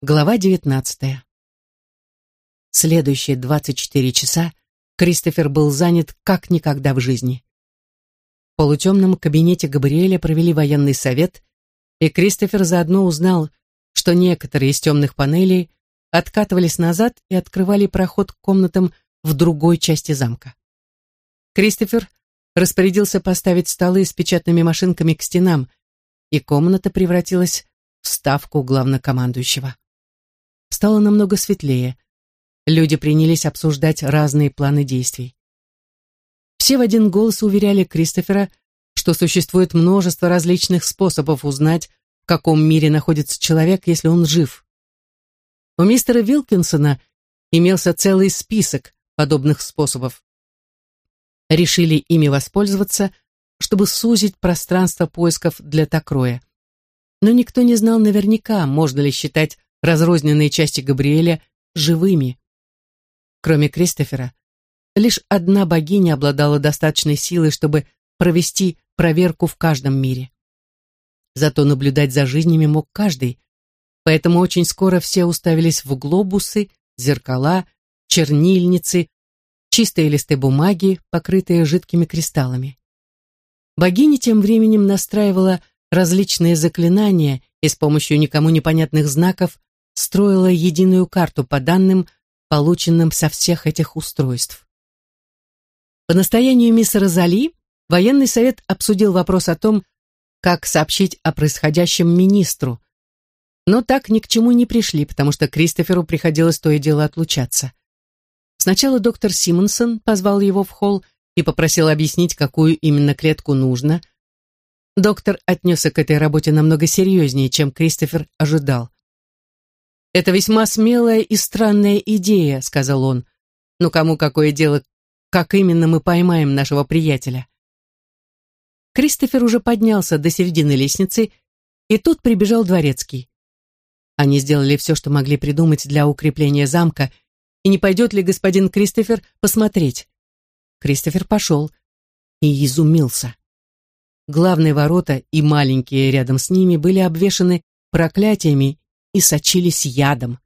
Глава 19. Следующие 24 часа Кристофер был занят как никогда в жизни. В полутемном кабинете Габриэля провели военный совет, и Кристофер заодно узнал, что некоторые из темных панелей откатывались назад и открывали проход к комнатам в другой части замка. Кристофер распорядился поставить столы с печатными машинками к стенам, и комната превратилась в ставку главнокомандующего стало намного светлее. Люди принялись обсуждать разные планы действий. Все в один голос уверяли Кристофера, что существует множество различных способов узнать, в каком мире находится человек, если он жив. У мистера Вилкинсона имелся целый список подобных способов. Решили ими воспользоваться, чтобы сузить пространство поисков для Токроя. Но никто не знал наверняка, можно ли считать разрозненные части Габриэля живыми. Кроме Кристофера, лишь одна богиня обладала достаточной силой, чтобы провести проверку в каждом мире. Зато наблюдать за жизнями мог каждый, поэтому очень скоро все уставились в глобусы, зеркала, чернильницы, чистые листы бумаги, покрытые жидкими кристаллами. Богиня тем временем настраивала различные заклинания и с помощью никому непонятных знаков строила единую карту по данным, полученным со всех этих устройств. По настоянию мисс Розали военный совет обсудил вопрос о том, как сообщить о происходящем министру, но так ни к чему не пришли, потому что Кристоферу приходилось то и дело отлучаться. Сначала доктор Симонсон позвал его в холл и попросил объяснить, какую именно клетку нужно. Доктор отнесся к этой работе намного серьезнее, чем Кристофер ожидал. «Это весьма смелая и странная идея», — сказал он. «Но кому какое дело, как именно мы поймаем нашего приятеля?» Кристофер уже поднялся до середины лестницы, и тут прибежал дворецкий. Они сделали все, что могли придумать для укрепления замка, и не пойдет ли господин Кристофер посмотреть. Кристофер пошел и изумился. Главные ворота и маленькие рядом с ними были обвешаны проклятиями и сочились ядом.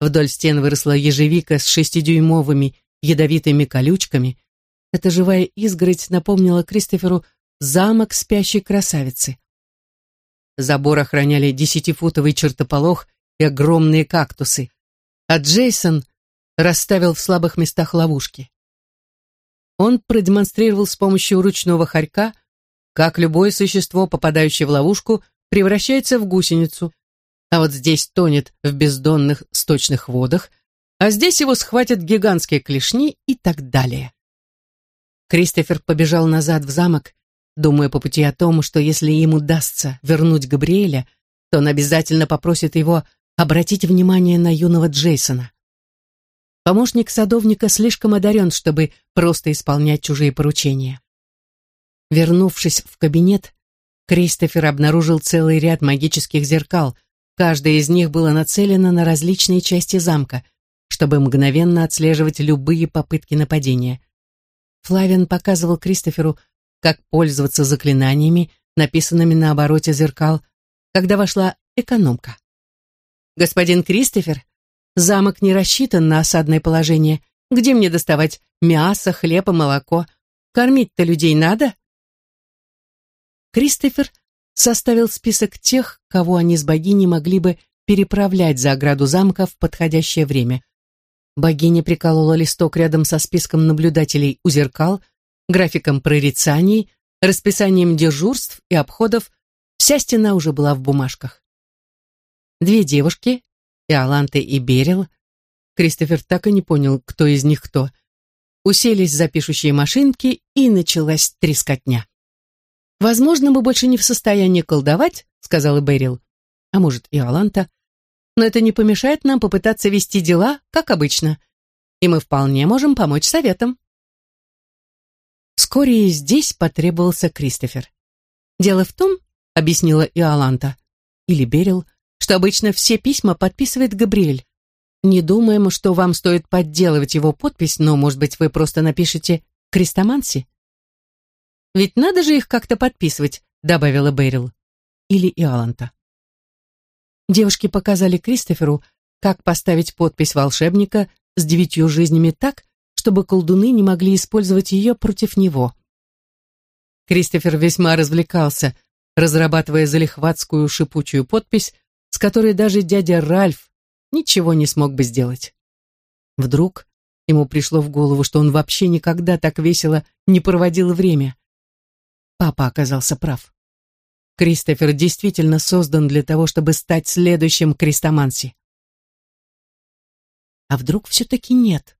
Вдоль стен выросла ежевика с шестидюймовыми ядовитыми колючками. Эта живая изгородь напомнила Кристоферу замок спящей красавицы. Забор охраняли десятифутовый чертополох и огромные кактусы, а Джейсон расставил в слабых местах ловушки. Он продемонстрировал с помощью ручного хорька, как любое существо, попадающее в ловушку, превращается в гусеницу, а вот здесь тонет в бездонных сточных водах, а здесь его схватят гигантские клешни и так далее. Кристофер побежал назад в замок, думая по пути о том, что если ему удастся вернуть Габриэля, то он обязательно попросит его обратить внимание на юного Джейсона. Помощник садовника слишком одарен, чтобы просто исполнять чужие поручения. Вернувшись в кабинет, Кристофер обнаружил целый ряд магических зеркал — Каждое из них было нацелено на различные части замка, чтобы мгновенно отслеживать любые попытки нападения. Флавиан показывал Кристоферу, как пользоваться заклинаниями, написанными на обороте зеркал, когда вошла экономка. «Господин Кристофер, замок не рассчитан на осадное положение. Где мне доставать мясо, хлеб и молоко? Кормить-то людей надо?» Кристофер составил список тех, кого они с богиней могли бы переправлять за ограду замка в подходящее время. Богиня приколола листок рядом со списком наблюдателей у зеркал, графиком прорицаний, расписанием дежурств и обходов. Вся стена уже была в бумажках. Две девушки, Иоланта и Берил, Кристофер так и не понял, кто из них кто, уселись за пишущие машинки, и началась трескотня. «Возможно, мы больше не в состоянии колдовать», — сказала Берил. «А может, и Аланта. Но это не помешает нам попытаться вести дела, как обычно. И мы вполне можем помочь советам». Вскоре и здесь потребовался Кристофер. «Дело в том», — объяснила Иоланта, или Берил, что обычно все письма подписывает Габриэль. Не думаем, что вам стоит подделывать его подпись, но, может быть, вы просто напишите «Крестоманси»? Ведь надо же их как-то подписывать, добавила Бэрил. Или Иоланта. девушки показали Кристоферу, как поставить подпись волшебника с девятью жизнями так, чтобы колдуны не могли использовать ее против него. Кристофер весьма развлекался, разрабатывая залихватскую шипучую подпись, с которой даже дядя Ральф ничего не смог бы сделать. Вдруг ему пришло в голову, что он вообще никогда так весело не проводил время. Папа оказался прав. Кристофер действительно создан для того, чтобы стать следующим крестоманси. А вдруг все-таки нет?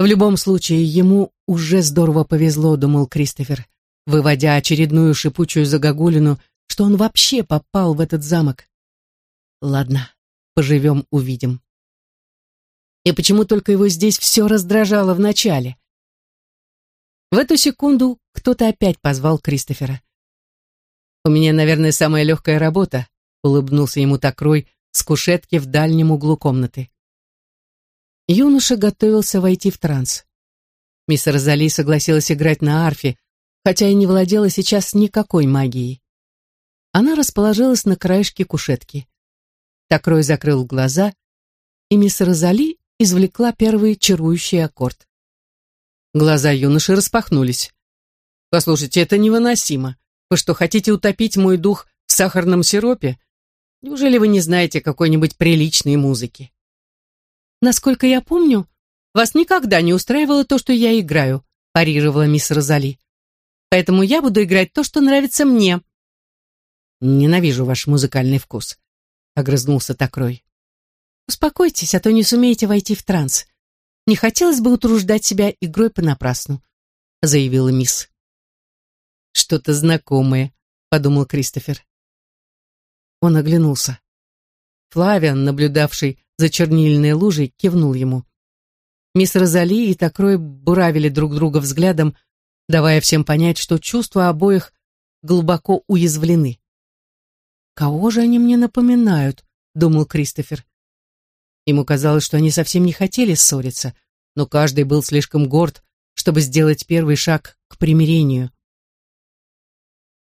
В любом случае, ему уже здорово повезло, думал Кристофер, выводя очередную шипучую загогулину, что он вообще попал в этот замок. Ладно, поживем, увидим. И почему только его здесь все раздражало вначале? В эту секунду кто-то опять позвал Кристофера. «У меня, наверное, самая легкая работа», — улыбнулся ему Такрой с кушетки в дальнем углу комнаты. Юноша готовился войти в транс. Мисс Розали согласилась играть на арфе, хотя и не владела сейчас никакой магией. Она расположилась на краешке кушетки. Такрой закрыл глаза, и мисс Розали извлекла первый чарующий аккорд. Глаза юноши распахнулись. «Послушайте, это невыносимо. Вы что, хотите утопить мой дух в сахарном сиропе? Неужели вы не знаете какой-нибудь приличной музыки?» «Насколько я помню, вас никогда не устраивало то, что я играю», парировала мисс Розали. «Поэтому я буду играть то, что нравится мне». «Ненавижу ваш музыкальный вкус», — огрызнулся Такрой. «Успокойтесь, а то не сумеете войти в транс. Не хотелось бы утруждать себя игрой понапрасну», — заявила мисс. «Что-то знакомое», — подумал Кристофер. Он оглянулся. Флавиан, наблюдавший за чернильной лужей, кивнул ему. Мисс Розали и Такрой буравили друг друга взглядом, давая всем понять, что чувства обоих глубоко уязвлены. «Кого же они мне напоминают?» — думал Кристофер. Ему казалось, что они совсем не хотели ссориться, но каждый был слишком горд, чтобы сделать первый шаг к примирению.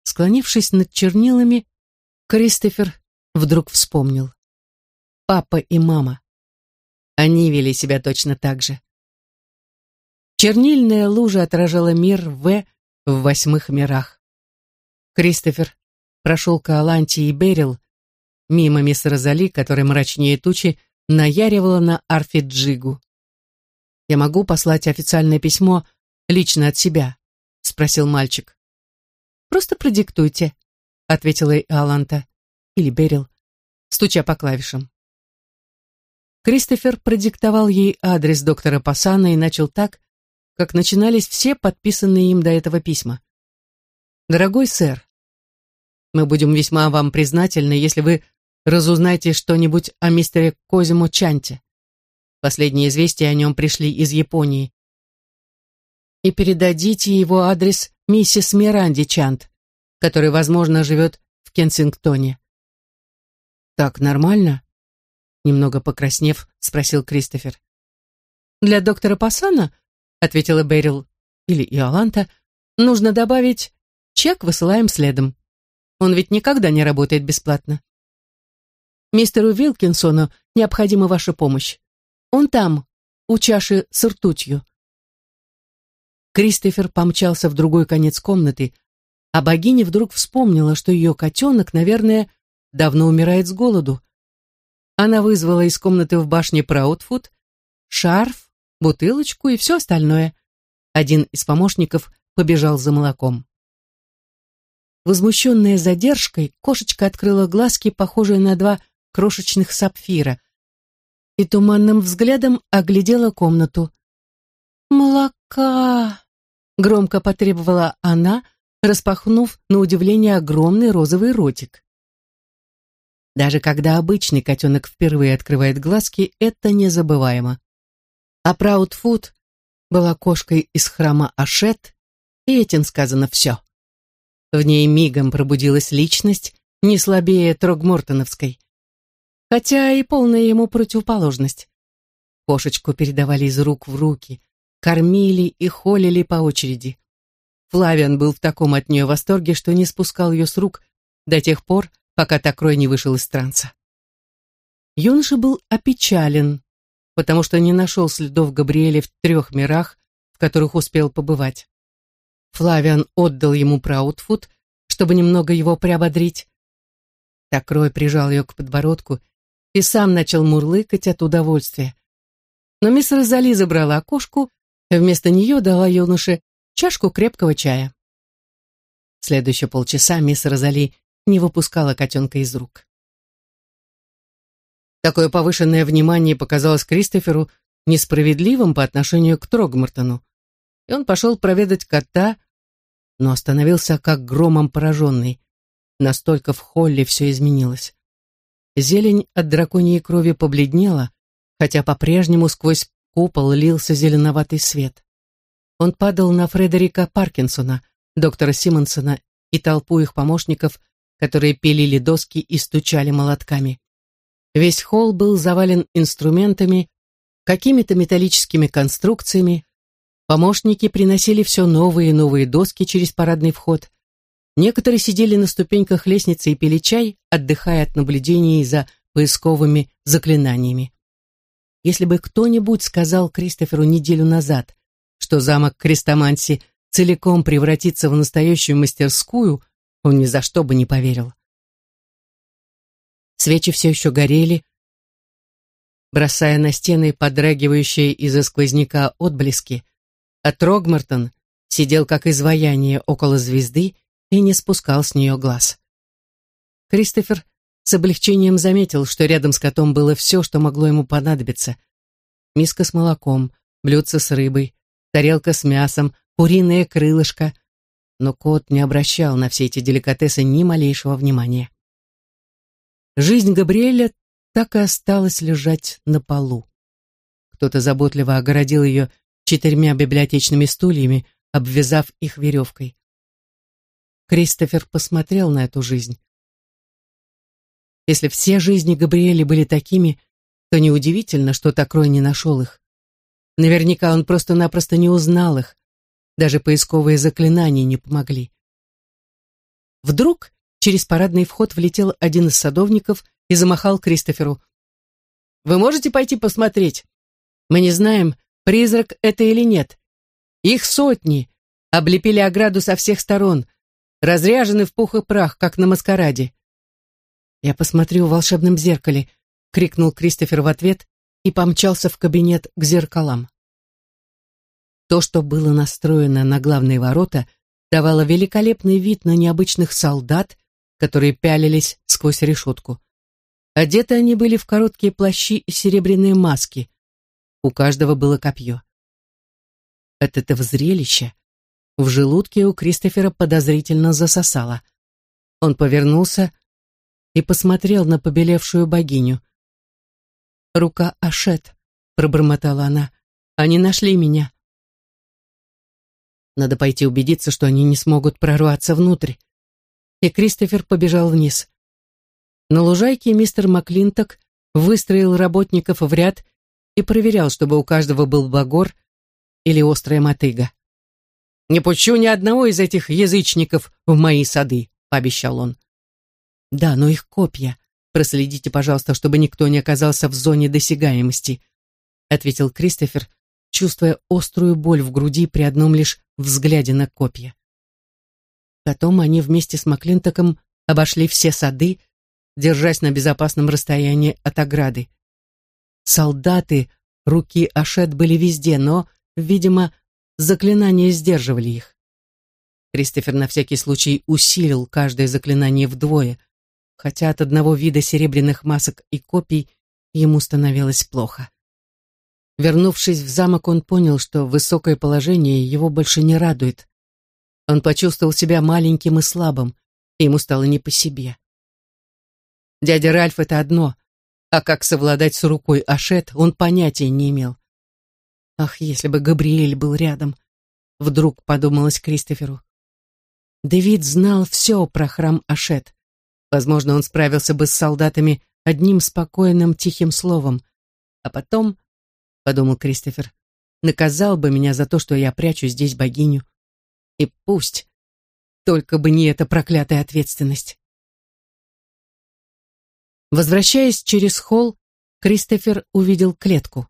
Склонившись над чернилами, Кристофер вдруг вспомнил. Папа и мама. Они вели себя точно так же. Чернильная лужа отражала мир В в восьмых мирах. Кристофер прошел к Аланте и Берил, мимо мисс Розали, которая мрачнее тучи наяривала на арфе джигу. «Я могу послать официальное письмо лично от себя?» — спросил мальчик. «Просто продиктуйте», — ответила Аланта, или Берил, стуча по клавишам. Кристофер продиктовал ей адрес доктора Пассана и начал так, как начинались все подписанные им до этого письма. «Дорогой сэр, мы будем весьма вам признательны, если вы разузнаете что-нибудь о мистере Козимо Чанте. Последние известия о нем пришли из Японии. И передадите его адрес миссис Миранди Чант, который, возможно, живет в Кенсингтоне. Так нормально? Немного покраснев, спросил Кристофер. «Для доктора Пассана, — ответила Берил, или Иоланта, — нужно добавить, чек высылаем следом. Он ведь никогда не работает бесплатно. Мистеру Вилкинсону необходима ваша помощь. Он там, у чаши с ртутью». Кристофер помчался в другой конец комнаты, а богиня вдруг вспомнила, что ее котенок, наверное, давно умирает с голоду. Она вызвала из комнаты в башне Праутфуд шарф, бутылочку и все остальное. Один из помощников побежал за молоком. Возмущенная задержкой, кошечка открыла глазки, похожие на два крошечных сапфира, и туманным взглядом оглядела комнату. «Молока!» — громко потребовала она, распахнув на удивление огромный розовый ротик. Даже когда обычный котенок впервые открывает глазки, это незабываемо. А Праудфуд была кошкой из храма Ашет, и этим сказано все. В ней мигом пробудилась личность, не слабее Трогмортоновской. Хотя и полная ему противоположность. Кошечку передавали из рук в руки, кормили и холили по очереди. Флавиан был в таком от нее восторге, что не спускал ее с рук до тех пор, пока Такрой не вышел из транса. Юноша был опечален, потому что не нашел следов Габриэля в трех мирах, в которых успел побывать. Флавиан отдал ему Праутфуд, чтобы немного его приободрить. Такрой прижал ее к подбородку и сам начал мурлыкать от удовольствия. Но мисс Розали забрала кошку вместо нее дала юноше чашку крепкого чая. Следующие полчаса мисс Розали не выпускала котенка из рук. Такое повышенное внимание показалось Кристоферу несправедливым по отношению к Трогмартону, и он пошел проведать кота, но остановился как громом пораженный. Настолько в холле все изменилось. Зелень от драконьей крови побледнела, хотя по-прежнему сквозь купол лился зеленоватый свет. Он падал на Фредерика Паркинсона, доктора Симонсона и толпу их помощников, которые пилили доски и стучали молотками. Весь холл был завален инструментами, какими-то металлическими конструкциями. Помощники приносили все новые и новые доски через парадный вход. Некоторые сидели на ступеньках лестницы и пили чай, отдыхая от наблюдений за поисковыми заклинаниями. Если бы кто-нибудь сказал Кристоферу неделю назад, что замок Крестоманси целиком превратится в настоящую мастерскую, он ни за что бы не поверил. Свечи все еще горели, бросая на стены подрагивающие из-за сквозняка отблески, а Трогмартон сидел как изваяние около звезды и не спускал с нее глаз. Кристофер с облегчением заметил, что рядом с котом было все, что могло ему понадобиться. Миска с молоком, блюдце с рыбой, тарелка с мясом, куриное крылышко. Но кот не обращал на все эти деликатесы ни малейшего внимания. Жизнь Габриэля так и осталась лежать на полу. Кто-то заботливо огородил ее четырьмя библиотечными стульями, обвязав их веревкой. Кристофер посмотрел на эту жизнь. Если все жизни Габриэля были такими, то неудивительно, что Такрой не нашел их. Наверняка он просто-напросто не узнал их. Даже поисковые заклинания не помогли. Вдруг через парадный вход влетел один из садовников и замахал Кристоферу. «Вы можете пойти посмотреть? Мы не знаем, призрак это или нет. Их сотни, облепили ограду со всех сторон, разряжены в пух и прах, как на маскараде. «Я посмотрю в волшебном зеркале», — крикнул Кристофер в ответ и помчался в кабинет к зеркалам. То, что было настроено на главные ворота, давало великолепный вид на необычных солдат, которые пялились сквозь решетку. Одеты они были в короткие плащи и серебряные маски. У каждого было копье. От этого зрелища в желудке у Кристофера подозрительно засосало. Он повернулся и посмотрел на побелевшую богиню. «Рука Ашет», — пробормотала она, — «они нашли меня». Надо пойти убедиться, что они не смогут прорваться внутрь. И Кристофер побежал вниз. На лужайке мистер Маклинток выстроил работников в ряд и проверял, чтобы у каждого был багор или острая мотыга. «Не пущу ни одного из этих язычников в мои сады», — пообещал он. «Да, но их копья. Проследите, пожалуйста, чтобы никто не оказался в зоне досягаемости», — ответил Кристофер, чувствуя острую боль в груди при одном лишь взгляде на копья. Потом они вместе с Маклинтоком обошли все сады, держась на безопасном расстоянии от ограды. Солдаты, руки Ашет были везде, но, видимо, Заклинания сдерживали их. Кристофер на всякий случай усилил каждое заклинание вдвое, хотя от одного вида серебряных масок и копий ему становилось плохо. Вернувшись в замок, он понял, что высокое положение его больше не радует. Он почувствовал себя маленьким и слабым, и ему стало не по себе. Дядя Ральф — это одно, а как совладать с рукой Ашет, он понятия не имел. Ах, если бы Габриэль был рядом, вдруг подумалось Кристоферу. Давид знал все про храм Ашет. Возможно, он справился бы с солдатами одним спокойным тихим словом. А потом, подумал Кристофер, наказал бы меня за то, что я прячу здесь богиню. И пусть, только бы не эта проклятая ответственность. Возвращаясь через холл, Кристофер увидел клетку.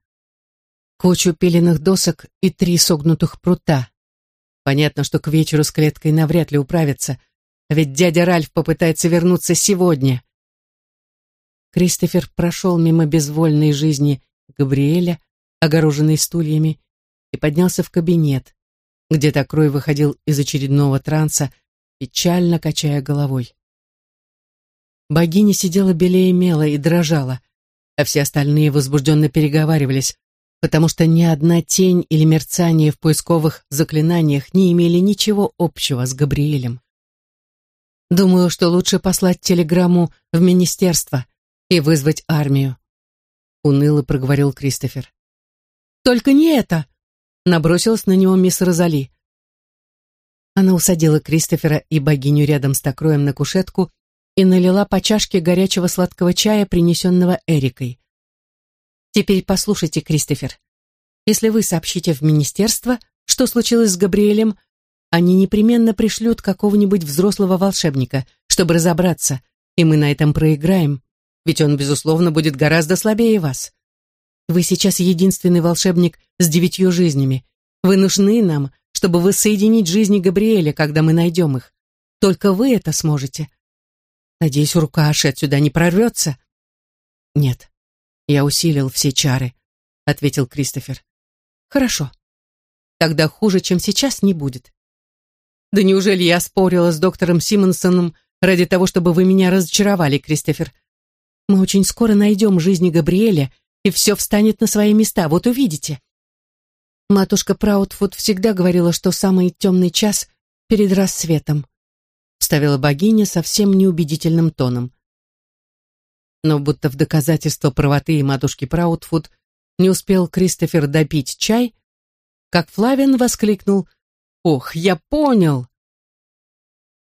Кучу пиленных досок и три согнутых прута. Понятно, что к вечеру с клеткой навряд ли управится, ведь дядя Ральф попытается вернуться сегодня. Кристофер прошел мимо безвольной жизни Габриэля, огороженной стульями, и поднялся в кабинет, где Токрой выходил из очередного транса, печально качая головой. Богиня сидела белее мела и дрожала, а все остальные возбужденно переговаривались, потому что ни одна тень или мерцание в поисковых заклинаниях не имели ничего общего с Габриэлем. Думаю, что лучше послать телеграмму в министерство и вызвать армию, уныло проговорил Кристофер. Только не это, набросилась на него мисс Розали. Она усадила Кристофера и богиню рядом с Токроем на кушетку и налила по чашке горячего сладкого чая, принесенного Эрикой. «Теперь послушайте, Кристофер. Если вы сообщите в министерство, что случилось с Габриэлем, они непременно пришлют какого-нибудь взрослого волшебника, чтобы разобраться, и мы на этом проиграем, ведь он, безусловно, будет гораздо слабее вас. Вы сейчас единственный волшебник с девятью жизнями. Вы нужны нам, чтобы воссоединить жизни Габриэля, когда мы найдем их. Только вы это сможете. Надеюсь, рука Аши отсюда не прорвется. Нет, я усилил все чары, ответил Кристофер. Хорошо. Тогда хуже, чем сейчас, не будет. Да неужели я спорила с доктором Симонсоном ради того, чтобы вы меня разочаровали, Кристофер? Мы очень скоро найдем жизни Габриэля, и все встанет на свои места, вот увидите. Матушка Праутфуд всегда говорила, что самый темный час перед рассветом, вставила богиня совсем неубедительным тоном. Но будто в доказательство правоты и матушки Праутфуд не успел Кристофер допить чай, как Флавиан воскликнул — Ох, я понял!»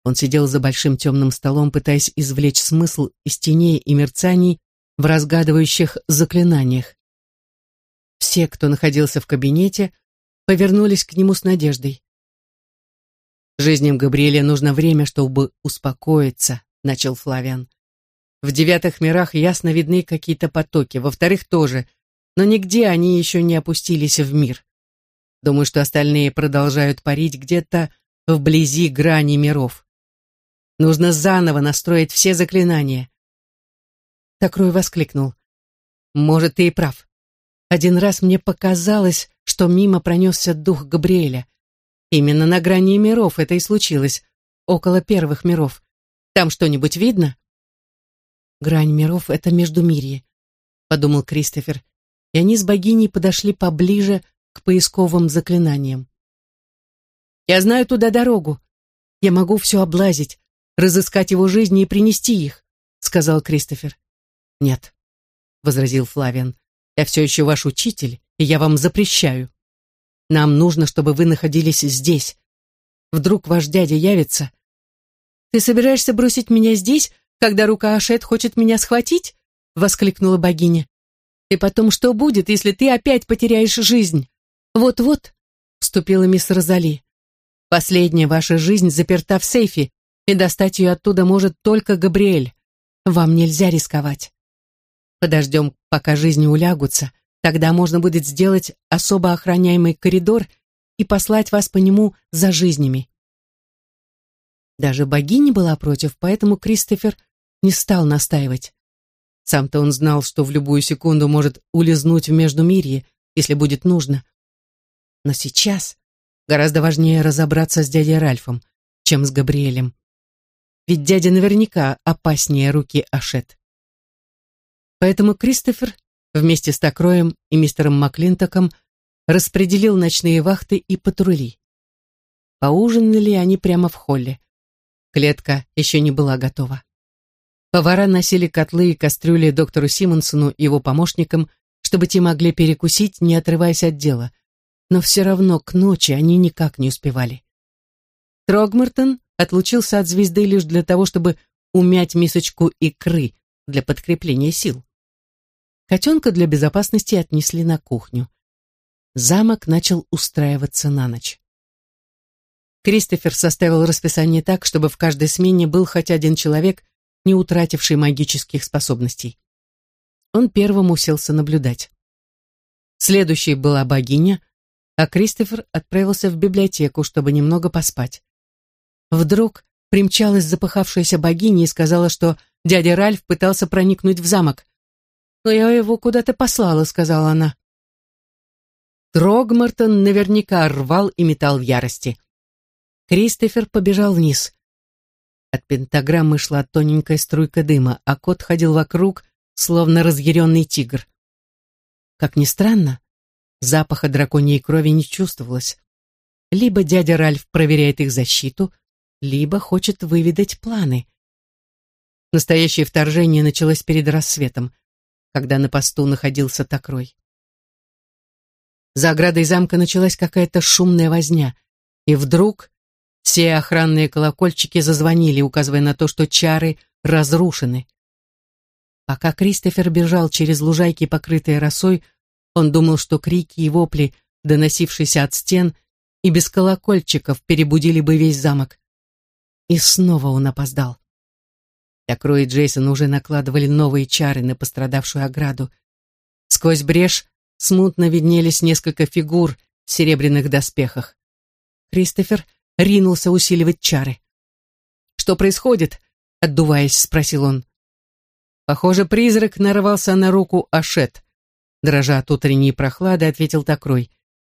Он сидел за большим темным столом, пытаясь извлечь смысл из теней и мерцаний в разгадывающих заклинаниях. Все, кто находился в кабинете, повернулись к нему с надеждой. «Жизням Габриэля нужно время, чтобы успокоиться», — начал Флавиан. «В девятых мирах ясно видны какие-то потоки, во-вторых, тоже, но нигде они еще не опустились в мир. Думаю, что остальные продолжают парить где-то вблизи грани миров. Нужно заново настроить все заклинания. Такрой воскликнул. Может, ты и прав. Один раз мне показалось, что мимо пронесся дух Габриэля. Именно на грани миров это и случилось, около первых миров. Там что-нибудь видно? Грань миров — это Междумирье, — подумал Кристофер, и они с богиней подошли поближе к поисковым заклинаниям. «Я знаю туда дорогу. Я могу все облазить, разыскать его жизни и принести их», — сказал Кристофер. «Нет», — возразил Флавиан, — «я все еще ваш учитель, и я вам запрещаю. Нам нужно, чтобы вы находились здесь. Вдруг ваш дядя явится. Ты собираешься бросить меня здесь, когда рука Ашет хочет меня схватить?» — воскликнула богиня. «И потом что будет, если ты опять потеряешь жизнь?» «Вот-вот», — вступила мисс Розали, — «последняя ваша жизнь заперта в сейфе, и достать ее оттуда может только Габриэль. Вам нельзя рисковать. Подождем, пока жизни улягутся, тогда можно будет сделать особо охраняемый коридор и послать вас по нему за жизнями». Даже богиня была против, поэтому Кристофер не стал настаивать. Сам-то он знал, что в любую секунду может улизнуть в Междумирье, если будет нужно. Но сейчас гораздо важнее разобраться с дядей Ральфом, чем с Габриэлем. Ведь дядя наверняка опаснее руки Ашет. Поэтому Кристофер вместе с Токроем и мистером Маклинтоком распределил ночные вахты и патрули. Поужинали они прямо в холле. Клетка еще не была готова. Повара носили котлы и кастрюли доктору Симонсону и его помощникам, чтобы те могли перекусить, не отрываясь от дела – но все равно к ночи они никак не успевали. Трогмартон отлучился от звезды лишь для того, чтобы умять мисочку икры для подкрепления сил. Котенка для безопасности отнесли на кухню. Замок начал устраиваться на ночь. Кристофер составил расписание так, чтобы в каждой смене был хоть один человек, не утративший магических способностей. Он первым уселся наблюдать. Следующей была богиня, а Кристофер отправился в библиотеку, чтобы немного поспать. Вдруг примчалась запыхавшаяся богиня и сказала, что дядя Ральф пытался проникнуть в замок. «Но я его куда-то послала», — сказала она. Трогмартон наверняка рвал и метал в ярости. Кристофер побежал вниз. От пентаграммы шла тоненькая струйка дыма, а кот ходил вокруг, словно разъяренный тигр. Как ни странно, запаха драконьей крови не чувствовалось. Либо дядя Ральф проверяет их защиту, либо хочет выведать планы. Настоящее вторжение началось перед рассветом, когда на посту находился Токрой. За оградой замка началась какая-то шумная возня, и вдруг все охранные колокольчики зазвонили, указывая на то, что чары разрушены. Пока Кристофер бежал через лужайки, покрытые росой, он думал, что крики и вопли, доносившиеся от стен, и без колокольчиков перебудили бы весь замок. И снова он опоздал. Такрой и Джейсон уже накладывали новые чары на пострадавшую ограду. Сквозь брешь смутно виднелись несколько фигур в серебряных доспехах. Кристофер ринулся усиливать чары. «Что происходит?» — отдуваясь, спросил он. Похоже, призрак нарвался на руку Ашет. Дрожа от утренней прохлады, ответил Такрой.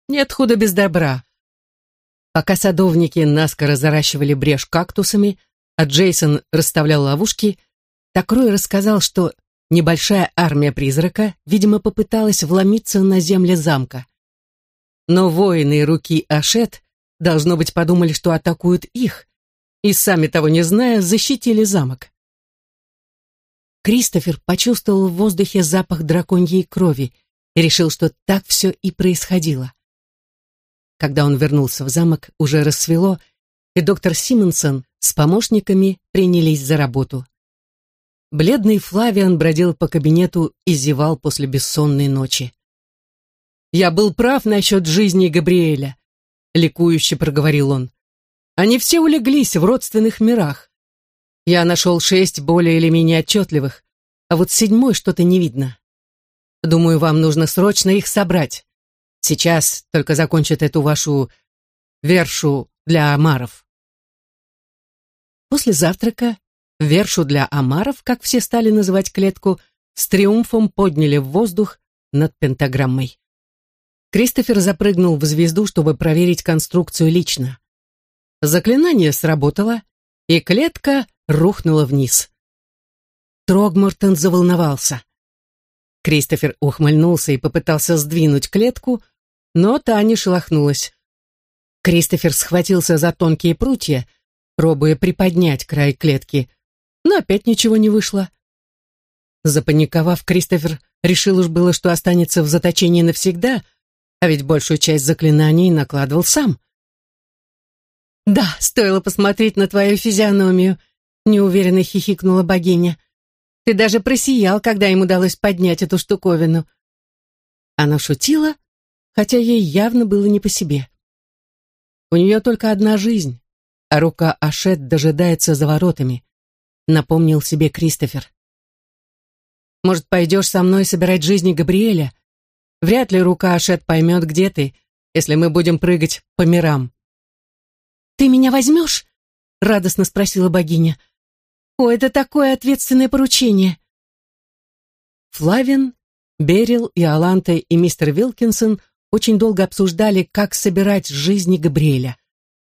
«Нет худа без добра». Пока садовники наскоро заращивали брешь кактусами, а Джейсон расставлял ловушки, Такрой рассказал, что небольшая армия призрака, видимо, попыталась вломиться на земле замка. Но воины руки Ашет Должно быть, подумали, что атакуют их, и, сами того не зная, защитили замок. Кристофер почувствовал в воздухе запах драконьей крови и решил, что так все и происходило. Когда он вернулся в замок, уже рассвело, и доктор Симонсон с помощниками принялись за работу. Бледный Флавиан бродил по кабинету и зевал после бессонной ночи. «Я был прав насчет жизни Габриэля. — ликующе проговорил он. «Они все улеглись в родственных мирах. Я нашел шесть более или менее отчетливых, а вот седьмой что-то не видно. Думаю, вам нужно срочно их собрать. Сейчас только закончат эту вашу вершу для омаров». После завтрака вершу для омаров, как все стали называть клетку, с триумфом подняли в воздух над пентаграммой. Кристофер запрыгнул в звезду, чтобы проверить конструкцию лично. Заклинание сработало, и клетка рухнула вниз. Трогмортон заволновался. Кристофер ухмыльнулся и попытался сдвинуть клетку, но та не шелохнулась. Кристофер схватился за тонкие прутья, пробуя приподнять край клетки, но опять ничего не вышло. Запаниковав, Кристофер решил уж было, что останется в заточении навсегда — а ведь большую часть заклинаний накладывал сам. «Да, стоило посмотреть на твою физиономию», — неуверенно хихикнула богиня. «Ты даже просиял, когда им удалось поднять эту штуковину». Она шутила, хотя ей явно было не по себе. У нее только одна жизнь, а рука Ашет дожидается за воротами, напомнил себе Кристофер. «Может, пойдешь со мной собирать жизни Габриэля?» Вряд ли рука Ашет поймет, где ты, если мы будем прыгать по мирам. «Ты меня возьмешь?» — радостно спросила богиня. «О, это такое ответственное поручение!» Флавин, Берил и Аланте и мистер Вилкинсон очень долго обсуждали, как собирать жизни Габриэля.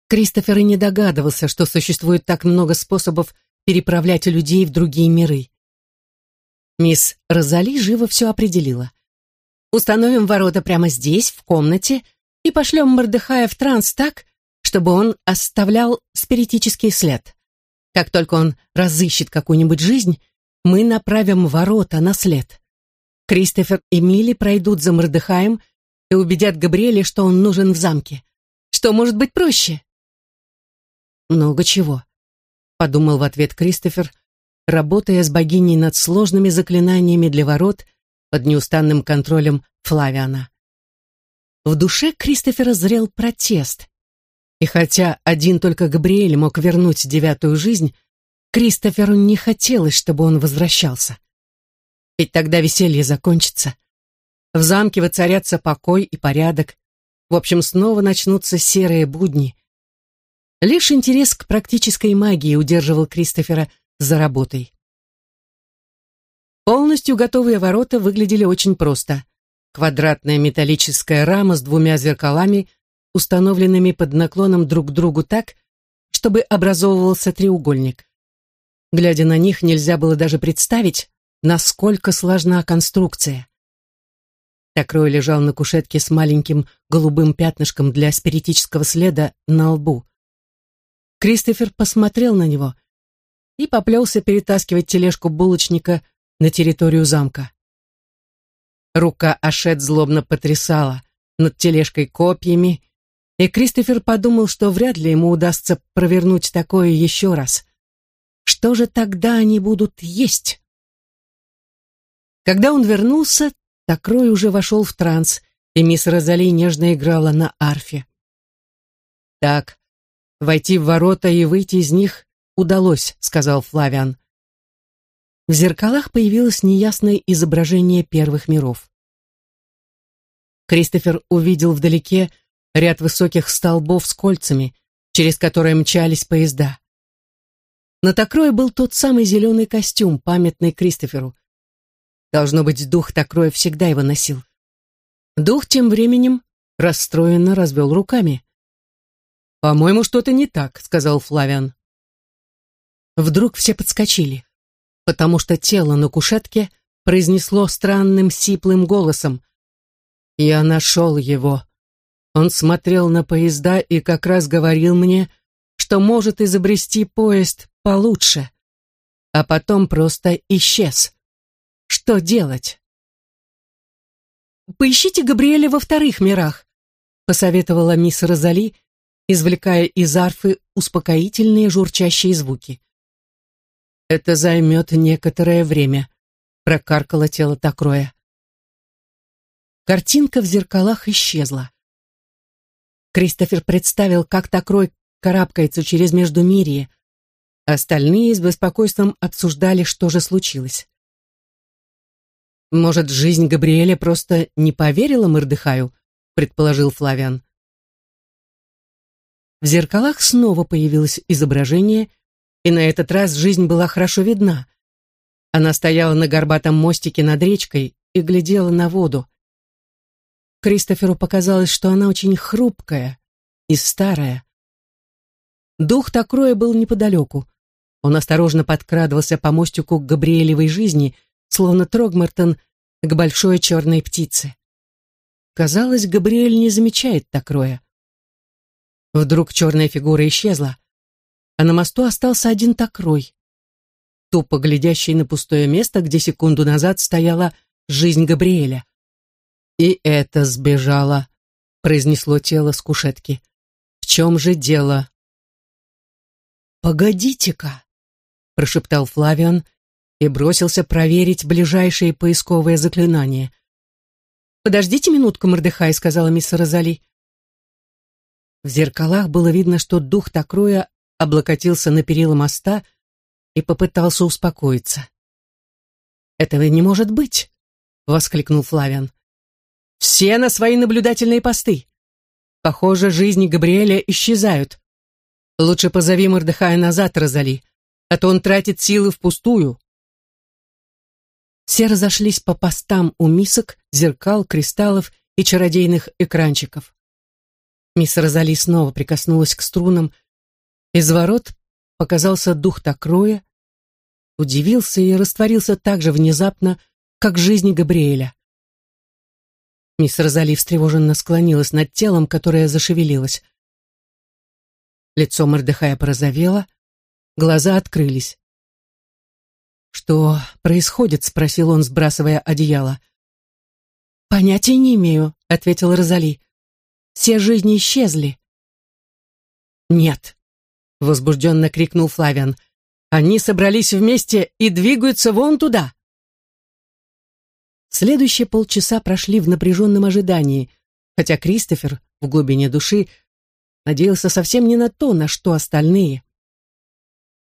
Кристофер и не догадывался, что существует так много способов переправлять людей в другие миры. Мисс Розали живо все определила. Установим ворота прямо здесь, в комнате, и пошлем Мордыхая в транс так, чтобы он оставлял спиритический след. Как только он разыщет какую-нибудь жизнь, мы направим ворота на след. Кристофер и Милли пройдут за Мордыхаем и убедят Габриэля, что он нужен в замке. Что может быть проще? Много чего, подумал в ответ Кристофер, работая с богиней над сложными заклинаниями для ворот под неустанным контролем Флавиана. В душе Кристофера зрел протест. И хотя один только Габриэль мог вернуть девятую жизнь, Кристоферу не хотелось, чтобы он возвращался. Ведь тогда веселье закончится. В замке воцарятся покой и порядок. В общем, снова начнутся серые будни. Лишь интерес к практической магии удерживал Кристофера за работой. Полностью готовые ворота выглядели очень просто. Квадратная металлическая рама с двумя зеркалами, установленными под наклоном друг к другу так, чтобы образовывался треугольник. Глядя на них, нельзя было даже представить, насколько сложна конструкция. Такрой лежал на кушетке с маленьким голубым пятнышком для спиритического следа на лбу. Кристофер посмотрел на него и поплелся перетаскивать тележку булочника на территорию замка. Рука Ашет злобно потрясала над тележкой копьями, и Кристофер подумал, что вряд ли ему удастся провернуть такое еще раз. Что же тогда они будут есть? Когда он вернулся, Такрой уже вошел в транс, и мисс Розали нежно играла на арфе. «Так, войти в ворота и выйти из них удалось», — сказал Флавиан. В зеркалах появилось неясное изображение первых миров. Кристофер увидел вдалеке ряд высоких столбов с кольцами, через которые мчались поезда. На Токрое был тот самый зеленый костюм, памятный Кристоферу. Должно быть, дух Токроя всегда его носил. Дух тем временем расстроенно развел руками. «По-моему, что-то не так», — сказал Флавиан. Вдруг все подскочили, потому что тело на кушетке произнесло странным сиплым голосом. «Я нашел его. Он смотрел на поезда и как раз говорил мне, что может изобрести поезд получше, а потом просто исчез. Что делать? «Поищите Габриэля во вторых мирах», — посоветовала мисс Розали, извлекая из арфы успокоительные журчащие звуки. «Это займет некоторое время», — прокаркало тело Такроя. Картинка в зеркалах исчезла. Кристофер представил, как Такрой карабкается через Междумирье, Остальные с беспокойством обсуждали, что же случилось. «Может, жизнь Габриэля просто не поверила Мордыхаю?» предположил Флавиан. В зеркалах снова появилось изображение, и на этот раз жизнь была хорошо видна. Она стояла на горбатом мостике над речкой и глядела на воду. Кристоферу показалось, что она очень хрупкая и старая. Дух Такроя был неподалеку. Он осторожно подкрадывался по мостику к Габриэлевой жизни, словно Трогмартон к большой черной птице. Казалось, Габриэль не замечает Такроя. Вдруг черная фигура исчезла, а на мосту остался один Такрой, тупо глядящий на пустое место, где секунду назад стояла жизнь Габриэля. «И это сбежало», — произнесло тело с кушетки. «В чем же дело?» «Погодите-ка!» прошептал Флавиан и бросился проверить ближайшие поисковые заклинания. «Подождите минутку, Мордыхай», — сказала мисс Розали. В зеркалах было видно, что дух Такроя облокотился на перила моста и попытался успокоиться. «Этого не может быть!» — воскликнул Флавиан. «Все на свои наблюдательные посты. Похоже, жизни Габриэля исчезают. Лучше позови Мордыхая назад, Розали а то он тратит силы впустую. Все разошлись по постам у мисок, зеркал, кристаллов и чародейных экранчиков. Мисс Розали снова прикоснулась к струнам. Из ворот показался дух Такроя, удивился и растворился так же внезапно, как жизнь Габриэля. Мисс Розали встревоженно склонилась над телом, которое зашевелилось. Лицо Мордыхая порозовело, Глаза открылись. «Что происходит?» — спросил он, сбрасывая одеяло. «Понятия не имею», — ответила Розали. «Все жизни исчезли». «Нет», — возбужденно крикнул Флавиан. «Они собрались вместе и двигаются вон туда». Следующие полчаса прошли в напряженном ожидании, хотя Кристофер в глубине души надеялся совсем не на то, на что остальные.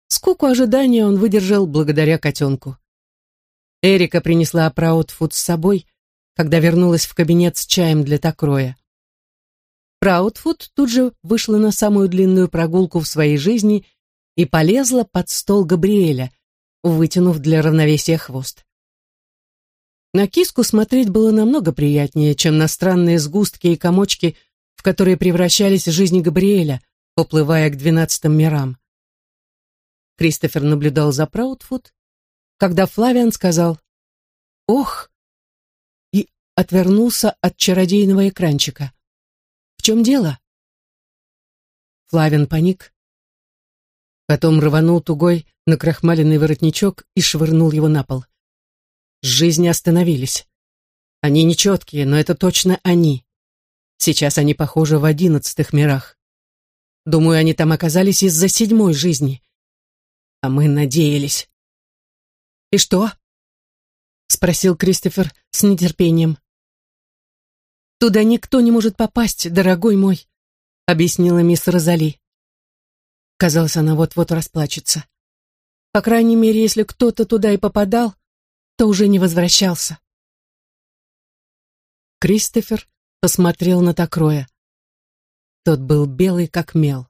Скуку ожидания он выдержал благодаря котенку. Эрика принесла Праутфуд с собой, когда вернулась в кабинет с чаем для Такроя. Праутфуд тут же вышла на самую длинную прогулку в своей жизни и полезла под стол Габриэля, вытянув для равновесия хвост. На киску смотреть было намного приятнее, чем на странные сгустки и комочки, в которые превращались жизни Габриэля, поплывая к двенадцатым мирам. Кристофер наблюдал за Праутфуд, когда Флавиан сказал «Ох!» и отвернулся от чародейного экранчика. «В чем дело?» Флавиан паник, потом рванул тугой на крахмаленный воротничок и швырнул его на пол. Жизни остановились. Они нечеткие, но это точно они. Сейчас они похожи в одиннадцатых мирах. Думаю, они там оказались из-за седьмой жизни. А мы надеялись. «И что?» — спросил Кристофер с нетерпением. «Туда никто не может попасть, дорогой мой», — объяснила мисс Розали. Казалось, она вот-вот расплачется. По крайней мере, если кто-то туда и попадал, то уже не возвращался. Кристофер посмотрел на Такроя. Тот был белый, как мел.